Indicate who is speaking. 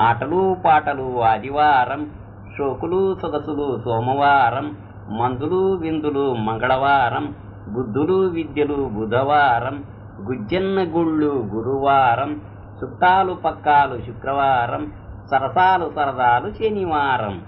Speaker 1: ఆటలు పాటలు ఆదివారం షోకులు సొగసులు సోమవారం మందులు విందులు మంగళవారం బుద్ధులు విద్యలు బుధవారం గుజ్జన్న గుళ్ళు గురువారం చుట్టాలు పక్కాలు శుక్రవారం సరసాలు సరదాలు శనివారం.